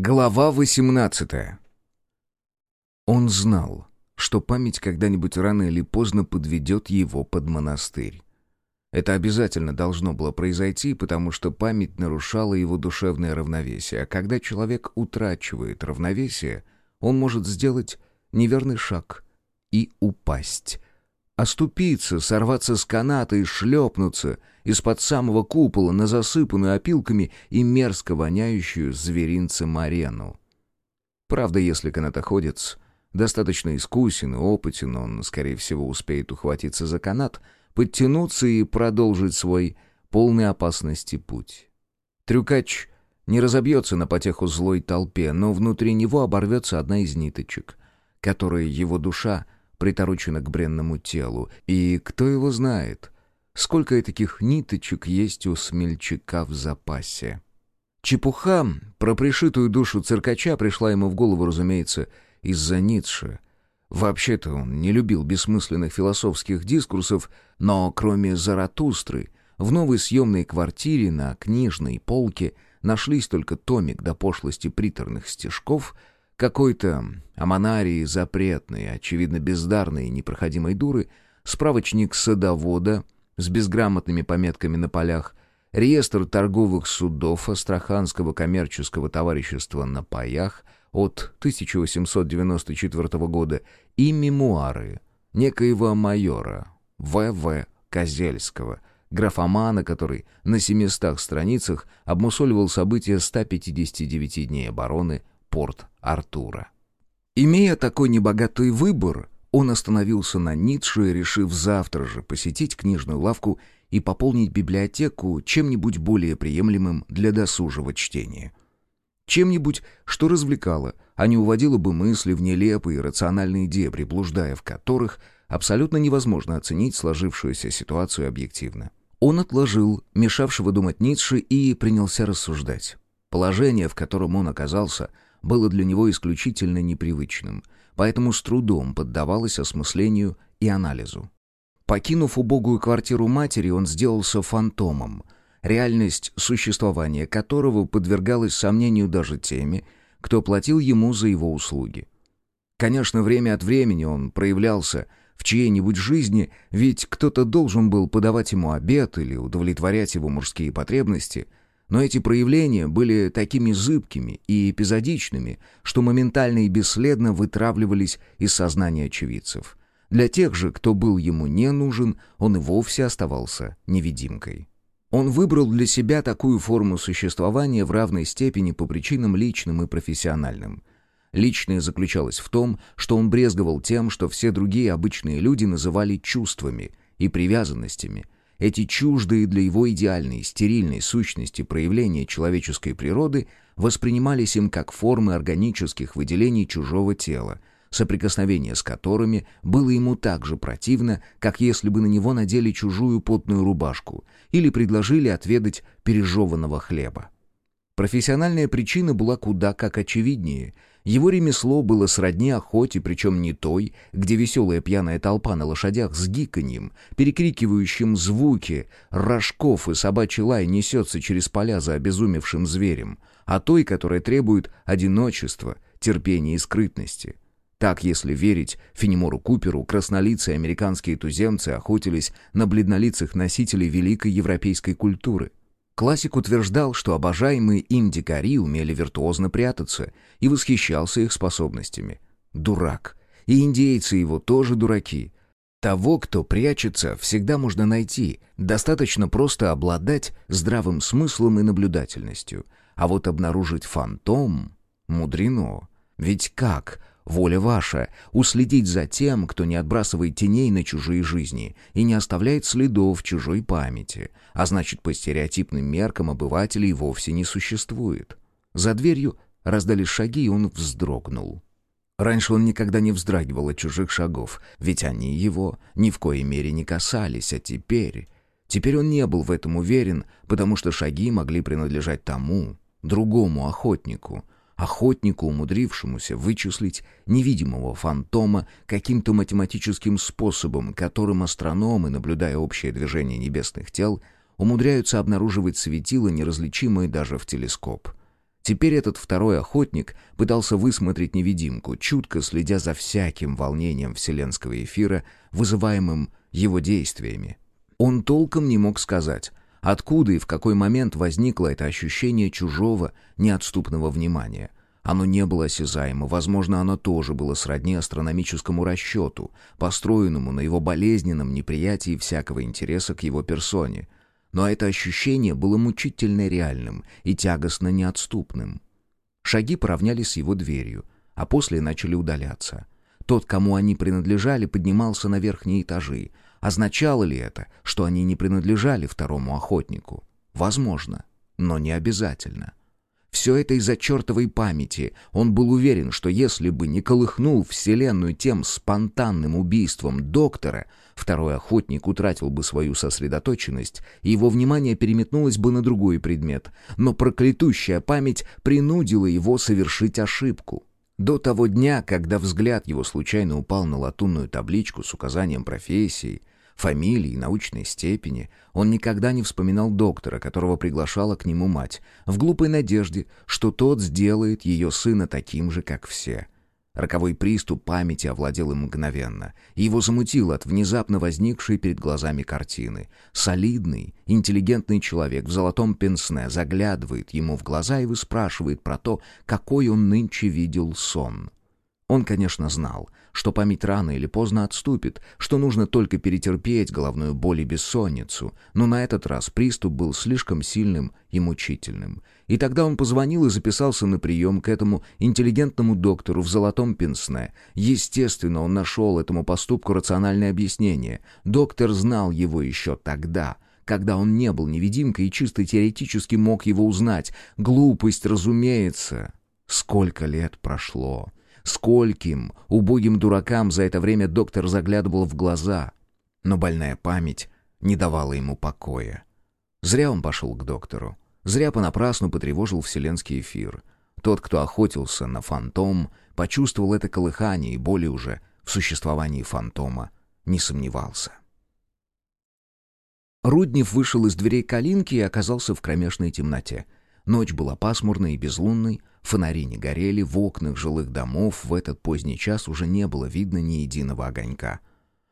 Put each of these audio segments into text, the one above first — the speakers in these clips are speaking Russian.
Глава 18 Он знал, что память когда-нибудь рано или поздно подведет его под монастырь. Это обязательно должно было произойти, потому что память нарушала его душевное равновесие, а когда человек утрачивает равновесие, он может сделать неверный шаг и упасть. Оступиться, сорваться с каната и шлепнуться из-под самого купола на засыпанную опилками и мерзко воняющую зверинцем арену. Правда, если канатоходец достаточно искусен и опытен, он, скорее всего, успеет ухватиться за канат, подтянуться и продолжить свой полный опасности путь. Трюкач не разобьется на потеху злой толпе, но внутри него оборвется одна из ниточек, которой его душа приторочена к бренному телу, и кто его знает — Сколько таких ниточек есть у смельчака в запасе? Чепуха про пришитую душу циркача пришла ему в голову, разумеется, из-за Ницше. Вообще-то он не любил бессмысленных философских дискурсов, но кроме Заратустры, в новой съемной квартире на книжной полке нашлись только томик до пошлости приторных стежков, какой-то амонарии запретной, очевидно бездарной и непроходимой дуры, справочник садовода — с безграмотными пометками на полях, реестр торговых судов Астраханского коммерческого товарищества на паях от 1894 года и мемуары некоего майора В.В. Козельского, графомана, который на 700 страницах обмусоливал события 159 дней обороны Порт-Артура. Имея такой небогатый выбор, он остановился на Ницше, решив завтра же посетить книжную лавку и пополнить библиотеку чем-нибудь более приемлемым для досужего чтения. Чем-нибудь, что развлекало, а не уводило бы мысли в нелепые рациональные дебри, блуждая в которых абсолютно невозможно оценить сложившуюся ситуацию объективно. Он отложил мешавшего думать Ницше и принялся рассуждать. Положение, в котором он оказался, было для него исключительно непривычным — поэтому с трудом поддавалась осмыслению и анализу. Покинув убогую квартиру матери, он сделался фантомом, реальность существования которого подвергалась сомнению даже теми, кто платил ему за его услуги. Конечно, время от времени он проявлялся в чьей-нибудь жизни, ведь кто-то должен был подавать ему обед или удовлетворять его мужские потребности — но эти проявления были такими зыбкими и эпизодичными, что моментально и бесследно вытравливались из сознания очевидцев. Для тех же, кто был ему не нужен, он и вовсе оставался невидимкой. Он выбрал для себя такую форму существования в равной степени по причинам личным и профессиональным. Личное заключалось в том, что он брезговал тем, что все другие обычные люди называли чувствами и привязанностями – эти чуждые для его идеальной, стерильной сущности проявления человеческой природы воспринимались им как формы органических выделений чужого тела, соприкосновение с которыми было ему так же противно, как если бы на него надели чужую потную рубашку или предложили отведать пережеванного хлеба. Профессиональная причина была куда как очевиднее — его ремесло было сродни охоте, причем не той, где веселая пьяная толпа на лошадях с гиканьем, перекрикивающим звуки, рожков и собачий лай несется через поля за обезумевшим зверем, а той, которая требует одиночества, терпения и скрытности. Так, если верить Фенемору Куперу, краснолицые американские туземцы охотились на бледнолицых носителей великой европейской культуры. Классик утверждал, что обожаемые им дикари умели виртуозно прятаться и восхищался их способностями. Дурак. И индейцы его тоже дураки. Того, кто прячется, всегда можно найти. Достаточно просто обладать здравым смыслом и наблюдательностью. А вот обнаружить фантом — мудрено. Ведь как Воля ваша — уследить за тем, кто не отбрасывает теней на чужие жизни и не оставляет следов чужой памяти, а значит, по стереотипным меркам обывателей вовсе не существует. За дверью раздались шаги, и он вздрогнул. Раньше он никогда не вздрагивал от чужих шагов, ведь они его ни в коей мере не касались, а теперь... Теперь он не был в этом уверен, потому что шаги могли принадлежать тому, другому охотнику — охотнику, умудрившемуся вычислить невидимого фантома каким-то математическим способом, которым астрономы, наблюдая общее движение небесных тел, умудряются обнаруживать светила, неразличимые даже в телескоп. Теперь этот второй охотник пытался высмотреть невидимку, чутко следя за всяким волнением вселенского эфира, вызываемым его действиями. Он толком не мог сказать, откуда и в какой момент возникло это ощущение чужого, неотступного внимания. Оно не было осязаемо, возможно, оно тоже было сродни астрономическому расчету, построенному на его болезненном неприятии всякого интереса к его персоне — но это ощущение было мучительно реальным и тягостно неотступным. Шаги поравнялись с его дверью, а после начали удаляться. Тот, кому они принадлежали, поднимался на верхние этажи. Означало ли это, что они не принадлежали второму охотнику? Возможно, но не обязательно. Все это из-за чертовой памяти. Он был уверен, что если бы не колыхнул Вселенную тем спонтанным убийством доктора, второй охотник утратил бы свою сосредоточенность, и его внимание переметнулось бы на другой предмет. Но проклятущая память принудила его совершить ошибку. До того дня, когда взгляд его случайно упал на латунную табличку с указанием профессии, фамилии, научной степени. Он никогда не вспоминал доктора, которого приглашала к нему мать, в глупой надежде, что тот сделает ее сына таким же, как все. Роковой приступ памяти овладел им мгновенно, его замутило от внезапно возникшей перед глазами картины. Солидный, интеллигентный человек в золотом пенсне заглядывает ему в глаза и выспрашивает про то, какой он нынче видел сон. Он, конечно, знал, что память рано или поздно отступит, что нужно только перетерпеть головную боль и бессонницу, но на этот раз приступ был слишком сильным и мучительным. И тогда он позвонил и записался на прием к этому интеллигентному доктору в золотом пенсне. Естественно, он нашел этому поступку рациональное объяснение. Доктор знал его еще тогда — когда он не был невидимкой и чисто теоретически мог его узнать. Глупость, разумеется. Сколько лет прошло. Скольким убогим дуракам за это время доктор заглядывал в глаза, но больная память не давала ему покоя. Зря он пошел к доктору. Зря понапрасну потревожил вселенский эфир. Тот, кто охотился на фантом, почувствовал это колыхание и более уже в существовании фантома не сомневался. Руднев вышел из дверей калинки и оказался в кромешной темноте. Ночь была пасмурной и безлунной, Фонари не горели, в окнах жилых домов в этот поздний час уже не было видно ни единого огонька.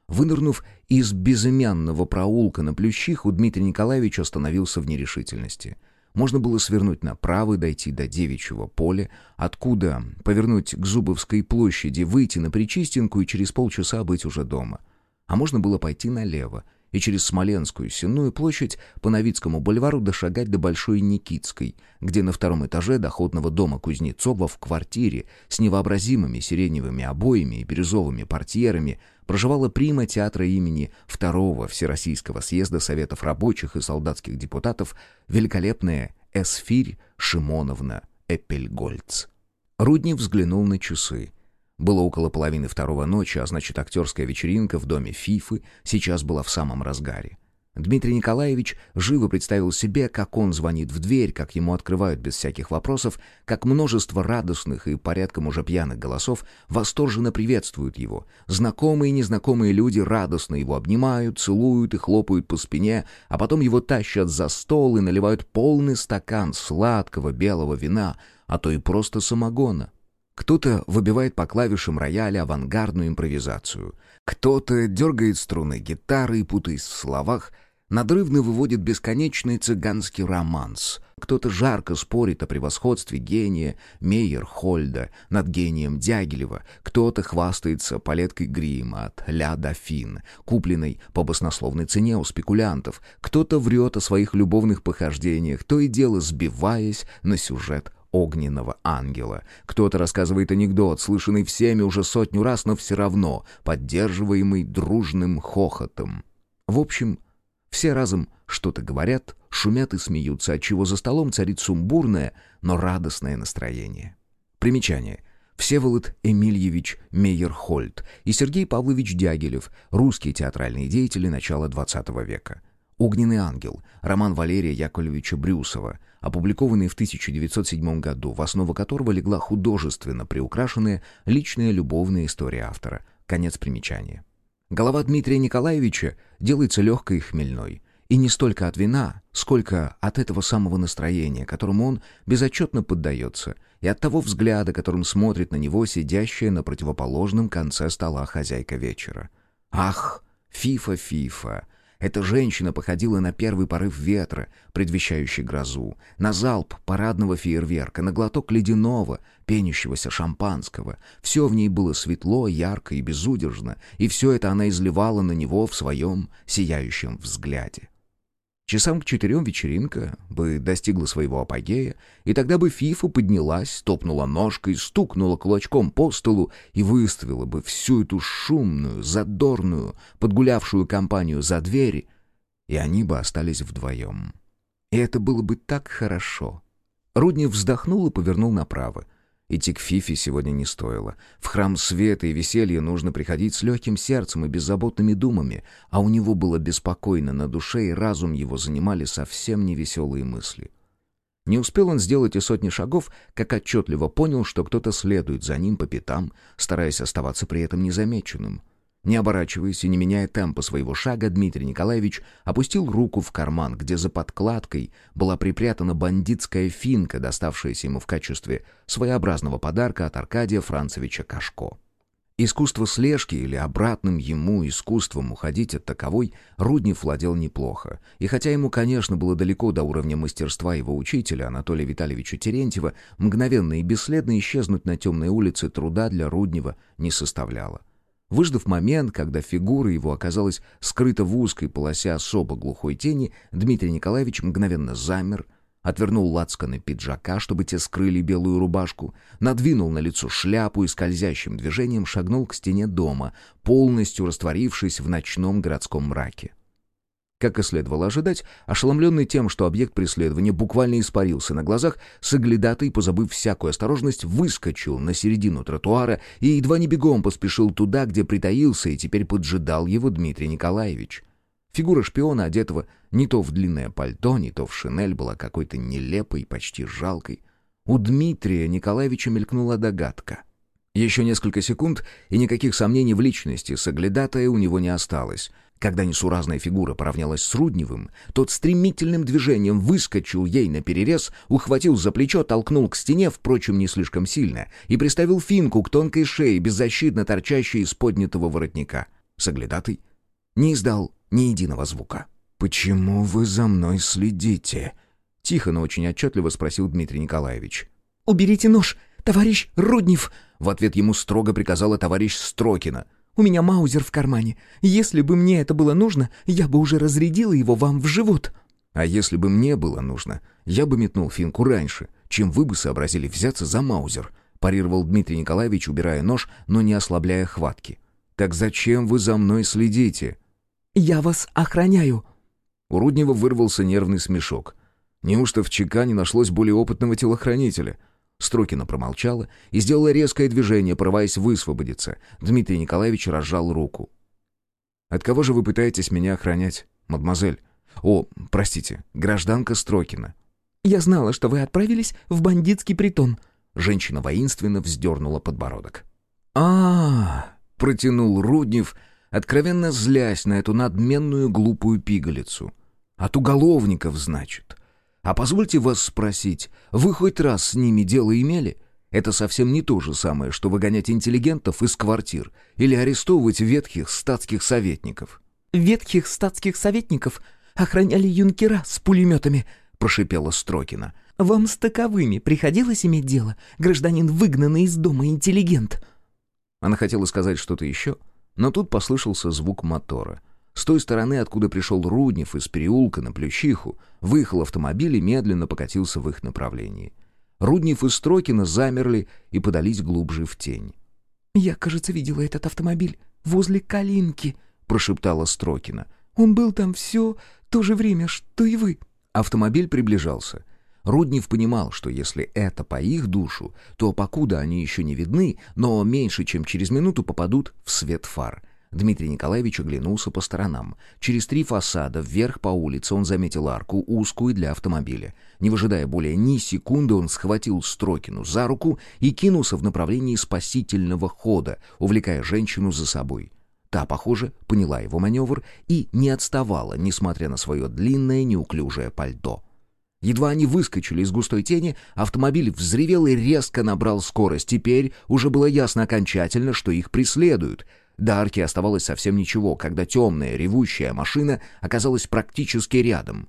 Вынырнув из безымянного проулка на Плющиху, Дмитрий Николаевич остановился в нерешительности. Можно было свернуть направо и дойти до Девичьего поля, откуда повернуть к Зубовской площади, выйти на Причистинку и через полчаса быть уже дома. А можно было пойти налево — и через Смоленскую Сенную площадь по Новицкому бульвару дошагать до Большой Никитской, где на втором этаже доходного дома Кузнецова в квартире с невообразимыми сиреневыми обоями и бирюзовыми портьерами проживала прима театра имени Второго Всероссийского съезда Советов рабочих и солдатских депутатов великолепная Эсфирь Шимоновна Эппельгольц. Руднев взглянул на часы. Было около половины второго ночи, а значит, актерская вечеринка в доме Фифы сейчас была в самом разгаре. Дмитрий Николаевич живо представил себе, как он звонит в дверь, как ему открывают без всяких вопросов, как множество радостных и порядком уже пьяных голосов восторженно приветствуют его. Знакомые и незнакомые люди радостно его обнимают, целуют и хлопают по спине, а потом его тащат за стол и наливают полный стакан сладкого белого вина, а то и просто самогона. Кто-то выбивает по клавишам рояля авангардную импровизацию. Кто-то дергает струны гитары и, путаясь в словах, надрывно выводит бесконечный цыганский романс. Кто-то жарко спорит о превосходстве гения Мейерхольда над гением Дягилева. Кто-то хвастается палеткой грима от Ля Дофин, купленной по баснословной цене у спекулянтов. Кто-то врет о своих любовных похождениях, то и дело сбиваясь на сюжет огненного ангела. Кто-то рассказывает анекдот, слышанный всеми уже сотню раз, но все равно поддерживаемый дружным хохотом. В общем, все разом что-то говорят, шумят и смеются, отчего за столом царит сумбурное, но радостное настроение. Примечание. Всеволод Эмильевич Мейерхольд и Сергей Павлович Дягилев, русские театральные деятели начала XX века. «Огненный ангел», роман Валерия Яковлевича Брюсова, опубликованный в 1907 году, в основу которого легла художественно приукрашенная личная любовная история автора. Конец примечания. Голова Дмитрия Николаевича делается легкой и хмельной. И не столько от вина, сколько от этого самого настроения, которому он безотчетно поддается, и от того взгляда, которым смотрит на него сидящая на противоположном конце стола хозяйка вечера. «Ах, Фифа, Фифа!» Эта женщина походила на первый порыв ветра, предвещающий грозу, на залп парадного фейерверка, на глоток ледяного, пенящегося шампанского. Все в ней было светло, ярко и безудержно, и все это она изливала на него в своем сияющем взгляде. Часам к четырем вечеринка бы достигла своего апогея, и тогда бы Фифа поднялась, топнула ножкой, стукнула кулачком по столу и выставила бы всю эту шумную, задорную, подгулявшую компанию за двери, и они бы остались вдвоем. И это было бы так хорошо. Руднев вздохнул и повернул направо. Идти к Фифе сегодня не стоило. В храм света и веселья нужно приходить с легким сердцем и беззаботными думами, а у него было беспокойно на душе, и разум его занимали совсем невеселые мысли. Не успел он сделать и сотни шагов, как отчетливо понял, что кто-то следует за ним по пятам, стараясь оставаться при этом незамеченным. Не оборачиваясь и не меняя темпа своего шага, Дмитрий Николаевич опустил руку в карман, где за подкладкой была припрятана бандитская финка, доставшаяся ему в качестве своеобразного подарка от Аркадия Францевича Кашко. Искусство слежки или обратным ему искусством уходить от таковой Руднев владел неплохо. И хотя ему, конечно, было далеко до уровня мастерства его учителя Анатолия Витальевича Терентьева, мгновенно и бесследно исчезнуть на темной улице труда для Руднева не составляло. Выждав момент, когда фигура его оказалась скрыта в узкой полосе особо глухой тени, Дмитрий Николаевич мгновенно замер, отвернул лацканы пиджака, чтобы те скрыли белую рубашку, надвинул на лицо шляпу и скользящим движением шагнул к стене дома, полностью растворившись в ночном городском мраке. Как и следовало ожидать, ошеломленный тем, что объект преследования буквально испарился на глазах, соглядатый, позабыв всякую осторожность, выскочил на середину тротуара и едва не бегом поспешил туда, где притаился и теперь поджидал его Дмитрий Николаевич. Фигура шпиона, одетого не то в длинное пальто, не то в шинель, была какой-то нелепой, почти жалкой. У Дмитрия Николаевича мелькнула догадка. Еще несколько секунд, и никаких сомнений в личности соглядатая у него не осталось — когда несуразная фигура поравнялась с Рудневым, тот стремительным движением выскочил ей на перерез, ухватил за плечо, толкнул к стене, впрочем, не слишком сильно, и приставил финку к тонкой шее, беззащитно торчащей из поднятого воротника. Соглядатый не издал ни единого звука. «Почему вы за мной следите?» — тихо, но очень отчетливо спросил Дмитрий Николаевич. «Уберите нож, товарищ Руднев!» В ответ ему строго приказала товарищ Строкина — у меня маузер в кармане. Если бы мне это было нужно, я бы уже разрядила его вам в живот». «А если бы мне было нужно, я бы метнул финку раньше, чем вы бы сообразили взяться за маузер», парировал Дмитрий Николаевич, убирая нож, но не ослабляя хватки. «Так зачем вы за мной следите?» «Я вас охраняю». У Руднева вырвался нервный смешок. Неужто в ЧК не нашлось более опытного телохранителя? Строкина промолчала и сделала резкое движение, порываясь высвободиться. Дмитрий Николаевич разжал руку. «От кого же вы пытаетесь меня охранять, мадемуазель? О, простите, гражданка Строкина». «Я знала, что вы отправились в бандитский притон». Женщина воинственно вздернула подбородок. а, -а, -а протянул Руднев, откровенно злясь на эту надменную глупую пигалицу. «От уголовников, значит. А позвольте вас спросить, вы хоть раз с ними дело имели? Это совсем не то же самое, что выгонять интеллигентов из квартир или арестовывать ветхих статских советников. «Ветхих статских советников охраняли юнкера с пулеметами», — прошипела Строкина. «Вам с таковыми приходилось иметь дело, гражданин, выгнанный из дома интеллигент?» Она хотела сказать что-то еще, но тут послышался звук мотора — с той стороны, откуда пришел Руднев из переулка на Плющиху, выехал автомобиль и медленно покатился в их направлении. Руднев и Строкина замерли и подались глубже в тень. «Я, кажется, видела этот автомобиль возле Калинки», — прошептала Строкина. «Он был там все то же время, что и вы». Автомобиль приближался. Руднев понимал, что если это по их душу, то покуда они еще не видны, но меньше чем через минуту попадут в свет фар — Дмитрий Николаевич оглянулся по сторонам. Через три фасада вверх по улице он заметил арку, узкую для автомобиля. Не выжидая более ни секунды, он схватил Строкину за руку и кинулся в направлении спасительного хода, увлекая женщину за собой. Та, похоже, поняла его маневр и не отставала, несмотря на свое длинное неуклюжее пальто. Едва они выскочили из густой тени, автомобиль взревел и резко набрал скорость. Теперь уже было ясно окончательно, что их преследуют. До арки оставалось совсем ничего, когда темная ревущая машина оказалась практически рядом.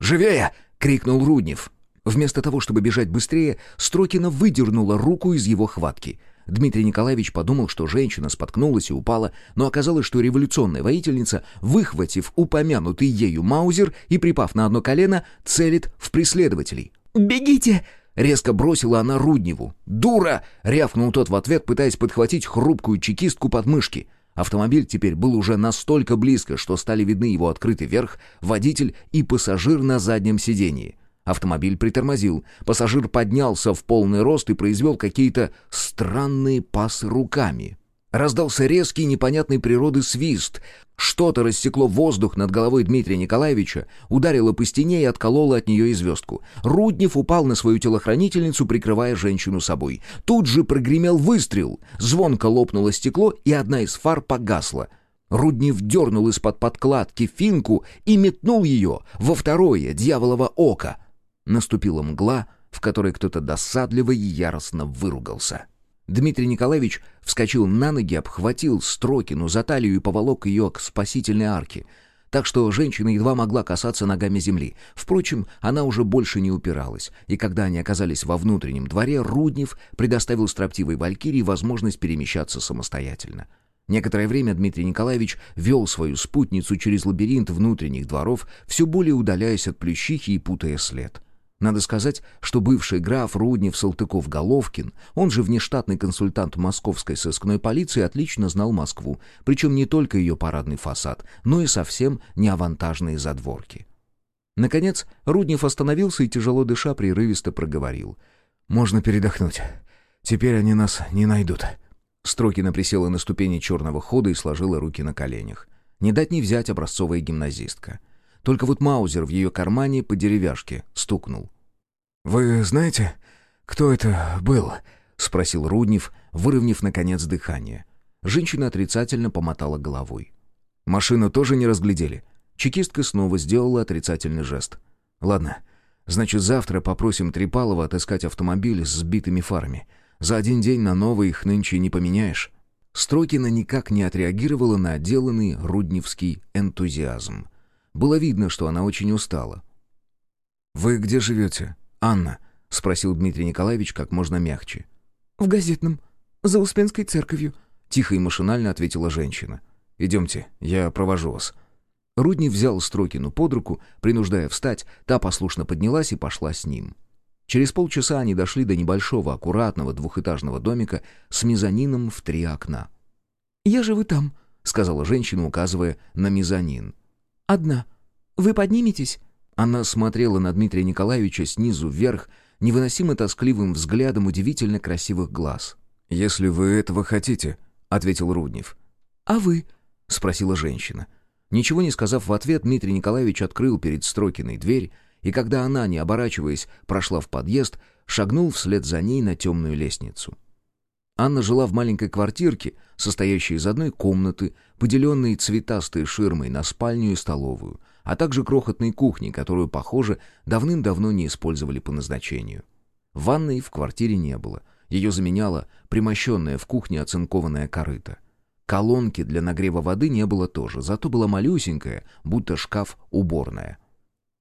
«Живее!» — крикнул Руднев. Вместо того, чтобы бежать быстрее, Строкина выдернула руку из его хватки — Дмитрий Николаевич подумал, что женщина споткнулась и упала, но оказалось, что революционная воительница, выхватив упомянутый ею маузер и припав на одно колено, целит в преследователей. «Бегите!» — резко бросила она Рудневу. «Дура!» — рявкнул тот в ответ, пытаясь подхватить хрупкую чекистку под мышки. Автомобиль теперь был уже настолько близко, что стали видны его открытый верх, водитель и пассажир на заднем сидении. Автомобиль притормозил. Пассажир поднялся в полный рост и произвел какие-то странные пасы руками. Раздался резкий непонятной природы свист. Что-то рассекло воздух над головой Дмитрия Николаевича, ударило по стене и откололо от нее и звездку. Руднев упал на свою телохранительницу, прикрывая женщину собой. Тут же прогремел выстрел. Звонко лопнуло стекло, и одна из фар погасла. Руднев дернул из-под подкладки финку и метнул ее во второе дьяволово око. Наступила мгла, в которой кто-то досадливо и яростно выругался. Дмитрий Николаевич вскочил на ноги, обхватил Строкину за талию и поволок ее к спасительной арке, так что женщина едва могла касаться ногами земли. Впрочем, она уже больше не упиралась, и когда они оказались во внутреннем дворе, Руднев предоставил строптивой валькирии возможность перемещаться самостоятельно. Некоторое время Дмитрий Николаевич вел свою спутницу через лабиринт внутренних дворов, все более удаляясь от плющихи и путая след — надо сказать, что бывший граф Руднев Салтыков-Головкин, он же внештатный консультант московской сыскной полиции, отлично знал Москву, причем не только ее парадный фасад, но и совсем не авантажные задворки. Наконец, Руднев остановился и, тяжело дыша, прерывисто проговорил. «Можно передохнуть. Теперь они нас не найдут». Строкина присела на ступени черного хода и сложила руки на коленях. Не дать не взять образцовая гимназистка — только вот Маузер в ее кармане по деревяшке стукнул. «Вы знаете, кто это был?» — спросил Руднев, выровняв, наконец, дыхание. Женщина отрицательно помотала головой. «Машину тоже не разглядели?» Чекистка снова сделала отрицательный жест. «Ладно, значит, завтра попросим Трипалова отыскать автомобиль с сбитыми фарами. За один день на новый их нынче не поменяешь». Строкина никак не отреагировала на отделанный рудневский энтузиазм. Было видно, что она очень устала. «Вы где живете, Анна?» — спросил Дмитрий Николаевич как можно мягче. «В газетном, за Успенской церковью», — тихо и машинально ответила женщина. «Идемте, я провожу вас». Рудни взял Строкину под руку, принуждая встать, та послушно поднялась и пошла с ним. Через полчаса они дошли до небольшого, аккуратного двухэтажного домика с мезонином в три окна. «Я живу там», — сказала женщина, указывая на мезонин. «Одна. Вы подниметесь?» Она смотрела на Дмитрия Николаевича снизу вверх, невыносимо тоскливым взглядом удивительно красивых глаз. «Если вы этого хотите», — ответил Руднев. «А вы?» — спросила женщина. Ничего не сказав в ответ, Дмитрий Николаевич открыл перед Строкиной дверь, и когда она, не оборачиваясь, прошла в подъезд, шагнул вслед за ней на темную лестницу. Анна жила в маленькой квартирке, состоящей из одной комнаты, поделенной цветастой ширмой на спальню и столовую, а также крохотной кухни, которую, похоже, давным-давно не использовали по назначению. Ванной в квартире не было. Ее заменяла примощенная в кухне оцинкованная корыта. Колонки для нагрева воды не было тоже, зато была малюсенькая, будто шкаф-уборная.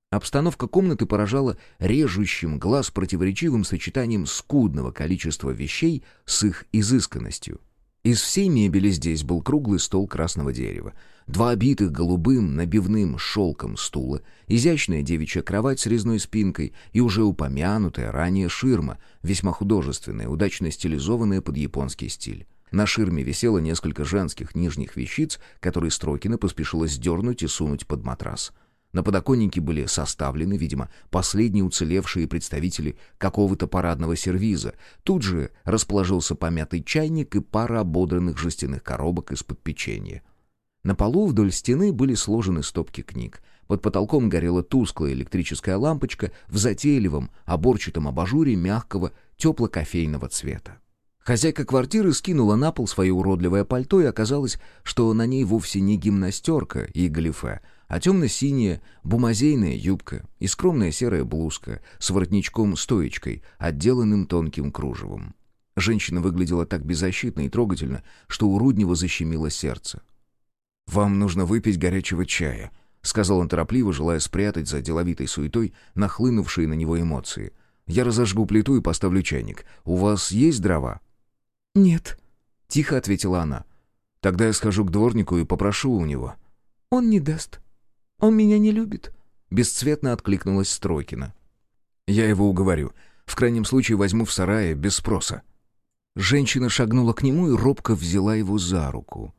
Обстановка комнаты поражала режущим глаз противоречивым сочетанием скудного количества вещей с их изысканностью. Из всей мебели здесь был круглый стол красного дерева, два обитых голубым набивным шелком стула, изящная девичья кровать с резной спинкой и уже упомянутая ранее ширма, весьма художественная, удачно стилизованная под японский стиль. На ширме висело несколько женских нижних вещиц, которые Строкина поспешила сдернуть и сунуть под матрас — на подоконнике были составлены, видимо, последние уцелевшие представители какого-то парадного сервиза. Тут же расположился помятый чайник и пара ободранных жестяных коробок из-под печенья. На полу вдоль стены были сложены стопки книг. Под потолком горела тусклая электрическая лампочка в затейливом, оборчатом абажуре мягкого, тепло-кофейного цвета. Хозяйка квартиры скинула на пол свое уродливое пальто, и оказалось, что на ней вовсе не гимнастерка и галифе, а темно-синяя бумазейная юбка и скромная серая блузка с воротничком-стоечкой, отделанным тонким кружевом. Женщина выглядела так беззащитно и трогательно, что у Руднева защемило сердце. «Вам нужно выпить горячего чая», — сказал он торопливо, желая спрятать за деловитой суетой нахлынувшие на него эмоции. «Я разожгу плиту и поставлю чайник. У вас есть дрова?» «Нет», — тихо ответила она. «Тогда я схожу к дворнику и попрошу у него». «Он не даст. Он меня не любит», — бесцветно откликнулась Стройкина. «Я его уговорю. В крайнем случае возьму в сарае без спроса». Женщина шагнула к нему и робко взяла его за руку.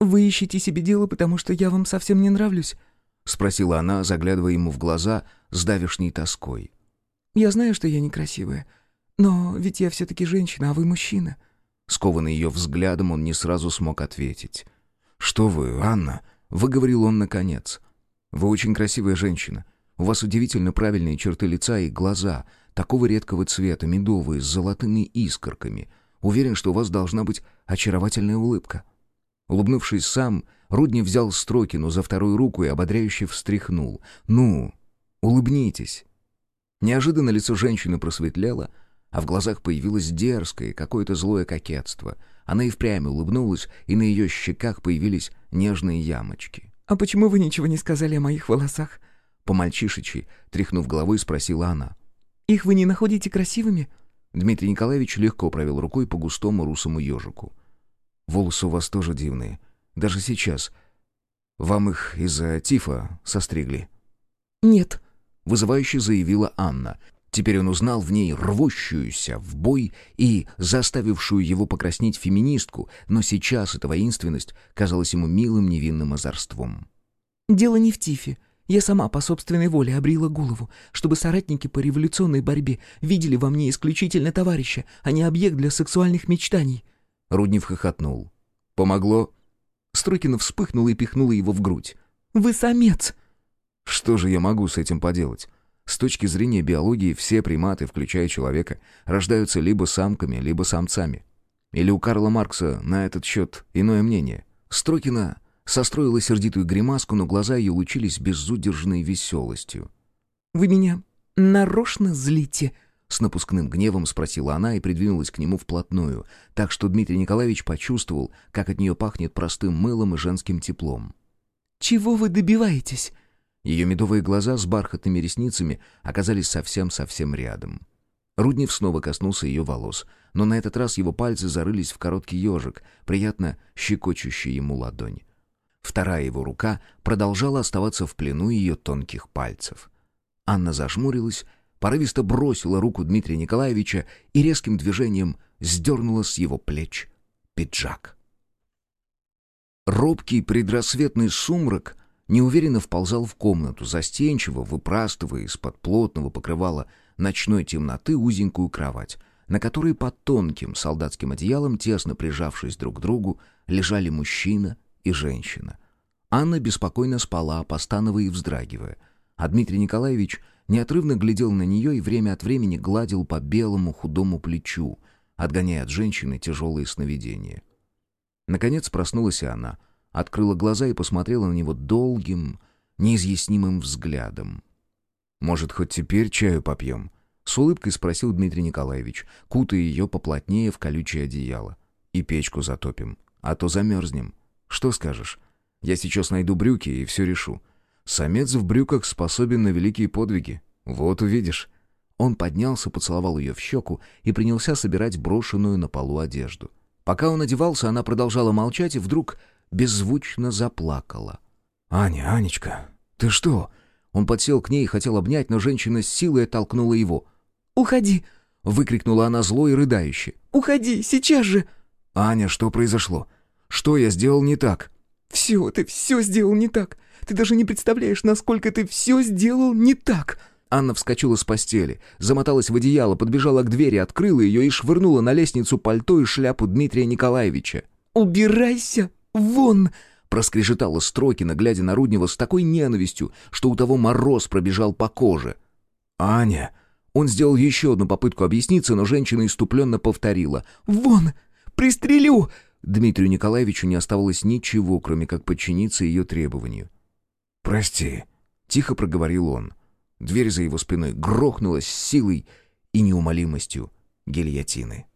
«Вы ищете себе дело, потому что я вам совсем не нравлюсь?» — спросила она, заглядывая ему в глаза с давешней тоской. «Я знаю, что я некрасивая, но ведь я все-таки женщина, а вы мужчина». Скованный ее взглядом, он не сразу смог ответить. «Что вы, Анна?» — выговорил он наконец. «Вы очень красивая женщина. У вас удивительно правильные черты лица и глаза, такого редкого цвета, медовые, с золотыми искорками. Уверен, что у вас должна быть очаровательная улыбка». Улыбнувшись сам, Рудни взял Строкину за вторую руку и ободряюще встряхнул. «Ну, улыбнитесь». Неожиданно лицо женщины просветлело, а в глазах появилось дерзкое, какое-то злое кокетство. Она и впрямь улыбнулась, и на ее щеках появились нежные ямочки. «А почему вы ничего не сказали о моих волосах?» По-мальчишечи, тряхнув головой, спросила она. «Их вы не находите красивыми?» Дмитрий Николаевич легко провел рукой по густому русому ежику. «Волосы у вас тоже дивные. Даже сейчас. Вам их из-за тифа состригли?» «Нет», — вызывающе заявила Анна. Теперь он узнал в ней рвущуюся в бой и заставившую его покраснеть феминистку, но сейчас эта воинственность казалась ему милым невинным озорством. «Дело не в тифе. Я сама по собственной воле обрила голову, чтобы соратники по революционной борьбе видели во мне исключительно товарища, а не объект для сексуальных мечтаний». Руднев хохотнул. «Помогло?» Стройкина вспыхнула и пихнула его в грудь. «Вы самец!» «Что же я могу с этим поделать?» С точки зрения биологии все приматы, включая человека, рождаются либо самками, либо самцами. Или у Карла Маркса на этот счет иное мнение? Строкина Состроила сердитую гримаску, но глаза ее лучились безудержной веселостью. «Вы меня нарочно злите?» С напускным гневом спросила она и придвинулась к нему вплотную, так что Дмитрий Николаевич почувствовал, как от нее пахнет простым мылом и женским теплом. «Чего вы добиваетесь?» Ее медовые глаза с бархатными ресницами оказались совсем-совсем рядом. Руднев снова коснулся ее волос, но на этот раз его пальцы зарылись в короткий ежик, приятно щекочущий ему ладонь. Вторая его рука продолжала оставаться в плену ее тонких пальцев. Анна зажмурилась, порывисто бросила руку Дмитрия Николаевича и резким движением сдернула с его плеч пиджак. Робкий предрассветный сумрак неуверенно вползал в комнату, застенчиво выпрастывая из-под плотного покрывала ночной темноты узенькую кровать, на которой под тонким солдатским одеялом, тесно прижавшись друг к другу, лежали мужчина и женщина. Анна беспокойно спала, постановая и вздрагивая, а Дмитрий Николаевич неотрывно глядел на нее и время от времени гладил по белому худому плечу, отгоняя от женщины тяжелые сновидения. Наконец проснулась она, открыла глаза и посмотрела на него долгим, неизъяснимым взглядом. «Может, хоть теперь чаю попьем?» — с улыбкой спросил Дмитрий Николаевич, кутая ее поплотнее в колючее одеяло. «И печку затопим, а то замерзнем». Что скажешь? Я сейчас найду брюки и все решу. Самец в брюках способен на великие подвиги. Вот увидишь». Он поднялся, поцеловал ее в щеку и принялся собирать брошенную на полу одежду. Пока он одевался, она продолжала молчать и вдруг беззвучно заплакала. «Аня, Анечка, ты что?» Он подсел к ней и хотел обнять, но женщина с силой оттолкнула его. «Уходи!» — выкрикнула она зло и рыдающе. «Уходи, сейчас же!» «Аня, что произошло? Что я сделал не так?» «Все, ты все сделал не так. Ты даже не представляешь, насколько ты все сделал не так!» Анна вскочила с постели, замоталась в одеяло, подбежала к двери, открыла ее и швырнула на лестницу пальто и шляпу Дмитрия Николаевича. «Убирайся! Вон!» проскрежетала Строкина, глядя на Руднева с такой ненавистью, что у того мороз пробежал по коже. «Аня!» Он сделал еще одну попытку объясниться, но женщина иступленно повторила. «Вон! Пристрелю!» Дмитрию Николаевичу не оставалось ничего, кроме как подчиниться ее требованию. «Прости», — тихо проговорил он. Дверь за его спиной грохнулась с силой и неумолимостью гильотины.